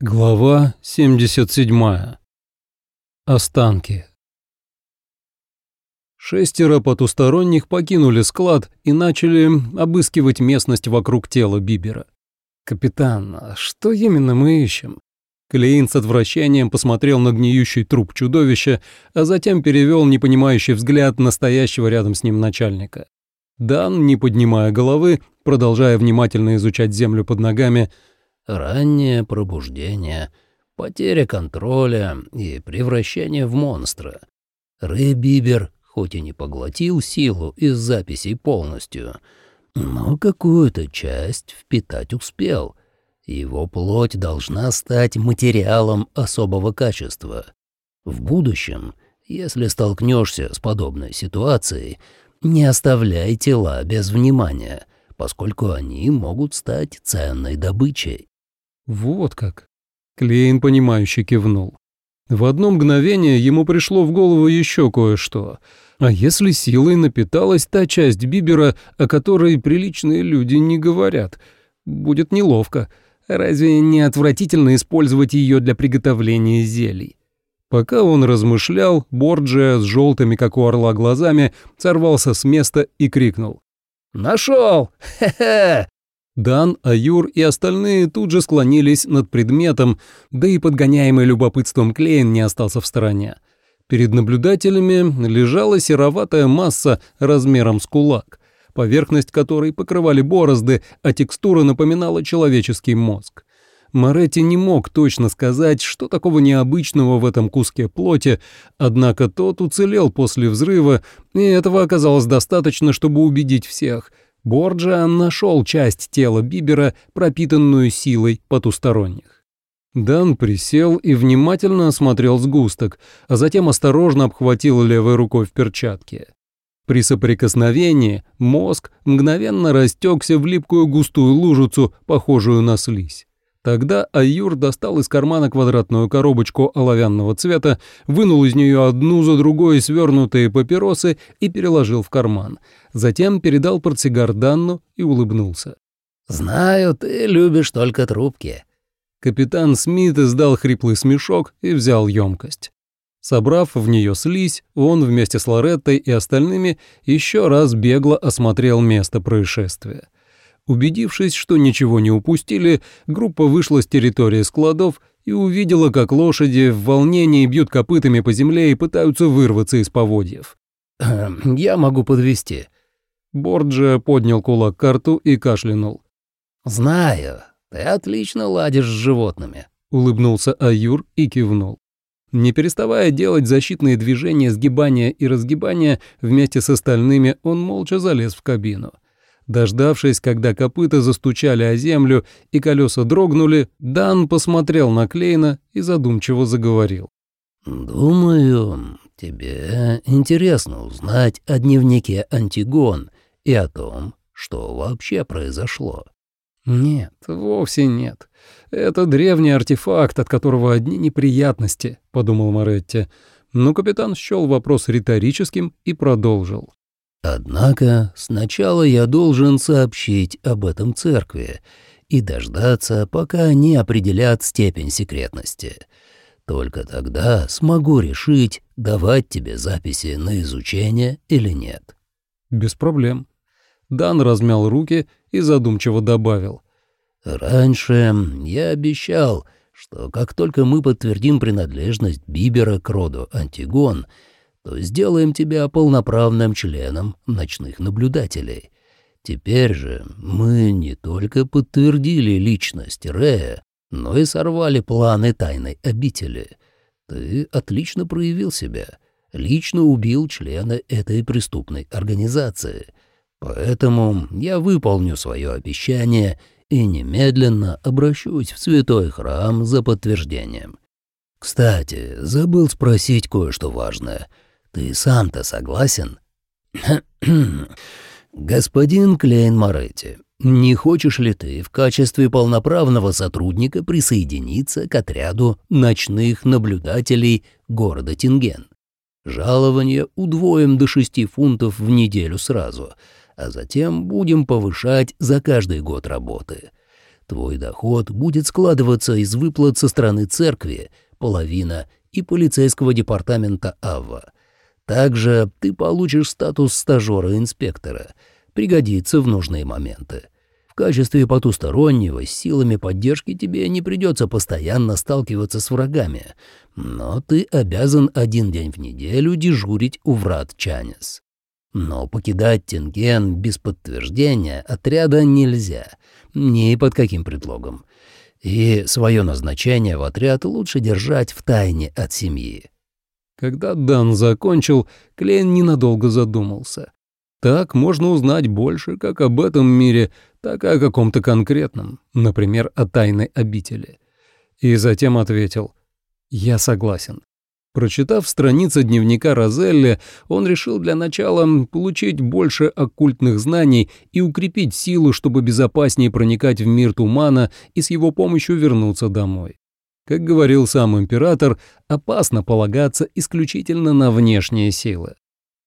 Глава 77. Останки. Шестеро потусторонних покинули склад и начали обыскивать местность вокруг тела Бибера. «Капитан, а что именно мы ищем?» Клейн с отвращением посмотрел на гниющий труп чудовища, а затем перевел непонимающий взгляд настоящего рядом с ним начальника. Дан, не поднимая головы, продолжая внимательно изучать землю под ногами, — раннее пробуждение, потеря контроля и превращение в монстра. Рэй Бибер хоть и не поглотил силу из записей полностью, но какую-то часть впитать успел. Его плоть должна стать материалом особого качества. В будущем, если столкнешься с подобной ситуацией, не оставляй тела без внимания, поскольку они могут стать ценной добычей. «Вот как». Клейн, понимающе кивнул. В одно мгновение ему пришло в голову еще кое-что. А если силой напиталась та часть Бибера, о которой приличные люди не говорят? Будет неловко. Разве не отвратительно использовать ее для приготовления зелий? Пока он размышлял, Борджия с желтыми, как у орла, глазами сорвался с места и крикнул. «Нашел! Хе-хе! Дан, Аюр и остальные тут же склонились над предметом, да и подгоняемый любопытством Клейн не остался в стороне. Перед наблюдателями лежала сероватая масса размером с кулак, поверхность которой покрывали борозды, а текстура напоминала человеческий мозг. Моретти не мог точно сказать, что такого необычного в этом куске плоти, однако тот уцелел после взрыва, и этого оказалось достаточно, чтобы убедить всех — Борджа нашел часть тела Бибера, пропитанную силой потусторонних. Дан присел и внимательно осмотрел сгусток, а затем осторожно обхватил левой рукой в перчатке. При соприкосновении мозг мгновенно растекся в липкую густую лужицу, похожую на слизь. Тогда Аюр достал из кармана квадратную коробочку оловянного цвета, вынул из нее одну за другой свернутые папиросы и переложил в карман. Затем передал портсигар Данну и улыбнулся. «Знаю, ты любишь только трубки». Капитан Смит издал хриплый смешок и взял емкость. Собрав в нее слизь, он вместе с Лореттой и остальными еще раз бегло осмотрел место происшествия. Убедившись, что ничего не упустили, группа вышла с территории складов и увидела, как лошади в волнении бьют копытами по земле и пытаются вырваться из поводьев. «Эм, «Я могу подвести. Борджа поднял кулак к рту и кашлянул. «Знаю, ты отлично ладишь с животными», — улыбнулся Аюр и кивнул. Не переставая делать защитные движения сгибания и разгибания, вместе с остальными он молча залез в кабину. Дождавшись, когда копыта застучали о землю и колеса дрогнули, Дан посмотрел на Клейна и задумчиво заговорил. «Думаю, тебе интересно узнать о дневнике Антигон и о том, что вообще произошло». «Нет, вовсе нет. Это древний артефакт, от которого одни неприятности», — подумал Моретти. Но капитан счел вопрос риторическим и продолжил. Однако сначала я должен сообщить об этом церкви и дождаться, пока они определят степень секретности. Только тогда смогу решить, давать тебе записи на изучение или нет. Без проблем. Дан размял руки и задумчиво добавил. Раньше я обещал, что как только мы подтвердим принадлежность Бибера к роду Антигон — то сделаем тебя полноправным членом ночных наблюдателей. Теперь же мы не только подтвердили личность Рея, но и сорвали планы тайной обители. Ты отлично проявил себя, лично убил члена этой преступной организации. Поэтому я выполню свое обещание и немедленно обращусь в святой храм за подтверждением. Кстати, забыл спросить кое-что важное — ты сам-то согласен? Господин Клейн Моретти, не хочешь ли ты в качестве полноправного сотрудника присоединиться к отряду ночных наблюдателей города Тинген? Жалование удвоим до шести фунтов в неделю сразу, а затем будем повышать за каждый год работы. Твой доход будет складываться из выплат со стороны церкви, половина, и полицейского департамента АВА. Также ты получишь статус стажера-инспектора. Пригодится в нужные моменты. В качестве потустороннего с силами поддержки тебе не придется постоянно сталкиваться с врагами, но ты обязан один день в неделю дежурить у врат Чанис. Но покидать Тинген без подтверждения отряда нельзя, ни под каким предлогом. И свое назначение в отряд лучше держать в тайне от семьи. Когда Дан закончил, Клейн ненадолго задумался. Так можно узнать больше как об этом мире, так и о каком-то конкретном, например, о тайной обители. И затем ответил «Я согласен». Прочитав страницы дневника Розелли, он решил для начала получить больше оккультных знаний и укрепить силу, чтобы безопаснее проникать в мир тумана и с его помощью вернуться домой. Как говорил сам император, опасно полагаться исключительно на внешние силы.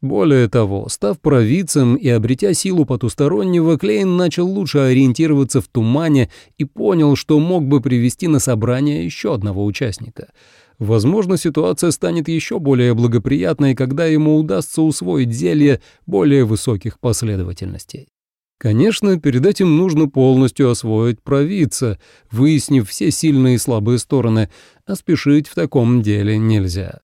Более того, став провидцем и обретя силу потустороннего, Клейн начал лучше ориентироваться в тумане и понял, что мог бы привести на собрание еще одного участника — Возможно, ситуация станет еще более благоприятной, когда ему удастся усвоить зелье более высоких последовательностей. Конечно, перед этим нужно полностью освоить провидца, выяснив все сильные и слабые стороны, а спешить в таком деле нельзя.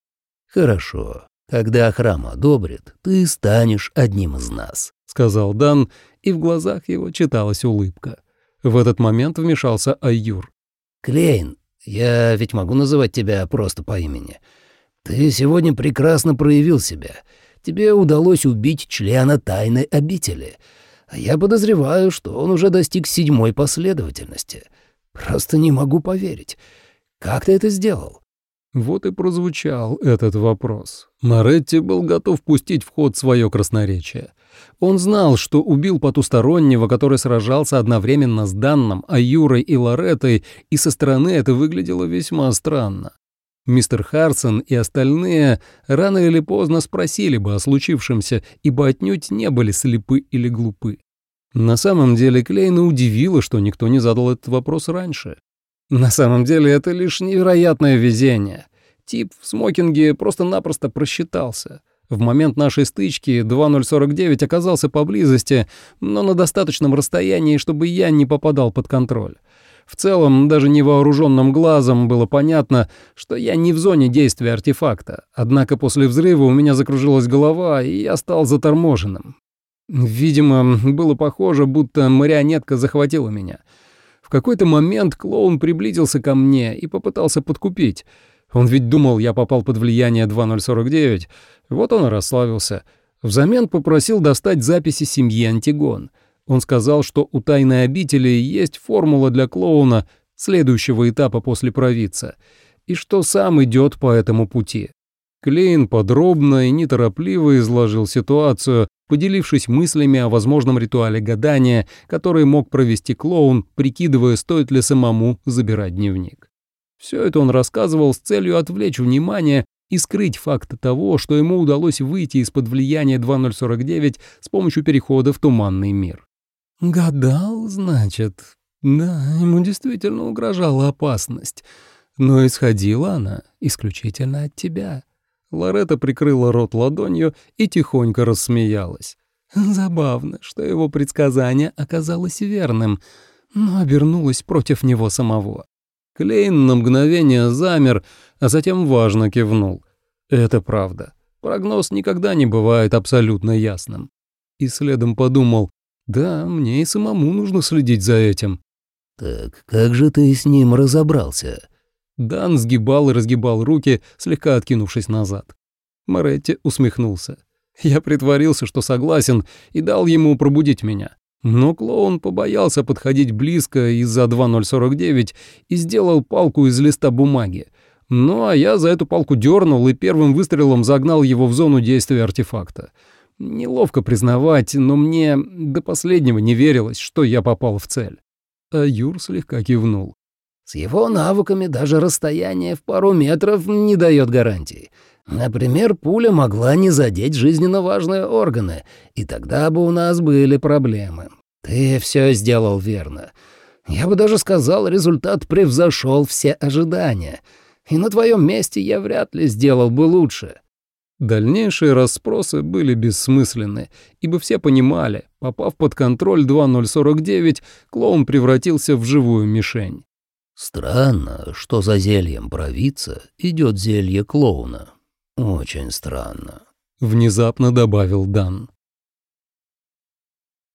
«Хорошо. Когда храм одобрит, ты станешь одним из нас», — сказал Дан, и в глазах его читалась улыбка. В этот момент вмешался Айюр. «Клейн, я ведь могу называть тебя просто по имени. Ты сегодня прекрасно проявил себя. Тебе удалось убить члена тайной обители. Я подозреваю, что он уже достиг седьмой последовательности. Просто не могу поверить. Как ты это сделал? Вот и прозвучал этот вопрос. Маретти был готов пустить в ход свое красноречие. Он знал, что убил потустороннего, который сражался одновременно с Данном, Аюрой и Лореттой, и со стороны это выглядело весьма странно. Мистер Харсон и остальные рано или поздно спросили бы о случившемся, ибо отнюдь не были слепы или глупы. На самом деле Клейна удивило, что никто не задал этот вопрос раньше. На самом деле это лишь невероятное везение. Тип в смокинге просто-напросто просчитался. В момент нашей стычки 2049 оказался поблизости, но на достаточном расстоянии, чтобы я не попадал под контроль. В целом, даже невооруженным глазом было понятно, что я не в зоне действия артефакта. Однако после взрыва у меня закружилась голова, и я стал заторможенным. Видимо, было похоже, будто марионетка захватила меня. В какой-то момент клоун приблизился ко мне и попытался подкупить — он ведь думал, я попал под влияние 2049. Вот он и расслабился. Взамен попросил достать записи семьи Антигон. Он сказал, что у тайной обители есть формула для клоуна следующего этапа после провидца, и что сам идет по этому пути. Клейн подробно и неторопливо изложил ситуацию, поделившись мыслями о возможном ритуале гадания, который мог провести клоун, прикидывая, стоит ли самому забирать дневник. Все это он рассказывал с целью отвлечь внимание и скрыть факт того, что ему удалось выйти из-под влияния 2049 с помощью перехода в туманный мир. «Гадал, значит. Да, ему действительно угрожала опасность. Но исходила она исключительно от тебя». Лоретта прикрыла рот ладонью и тихонько рассмеялась. Забавно, что его предсказание оказалось верным, но обернулось против него самого. Клейн на мгновение замер, а затем важно кивнул. Это правда. Прогноз никогда не бывает абсолютно ясным. И следом подумал, да, мне и самому нужно следить за этим. «Так как же ты с ним разобрался?» Дан сгибал и разгибал руки, слегка откинувшись назад. Моретти усмехнулся. Я притворился, что согласен, и дал ему пробудить меня. Но клоун побоялся подходить близко из-за 2049 и сделал палку из листа бумаги. Ну а я за эту палку дернул и первым выстрелом загнал его в зону действия артефакта. Неловко признавать, но мне до последнего не верилось, что я попал в цель. А Юр слегка кивнул. С его навыками даже расстояние в пару метров не дает гарантии. Например, пуля могла не задеть жизненно важные органы, и тогда бы у нас были проблемы. Ты все сделал верно. Я бы даже сказал, результат превзошел все ожидания. И на твоем месте я вряд ли сделал бы лучше». Дальнейшие расспросы были бессмысленны, ибо все понимали, попав под контроль 2049, клоун превратился в живую мишень. «Странно, что за зельем провидца идет зелье клоуна. Очень странно», — внезапно добавил Дан.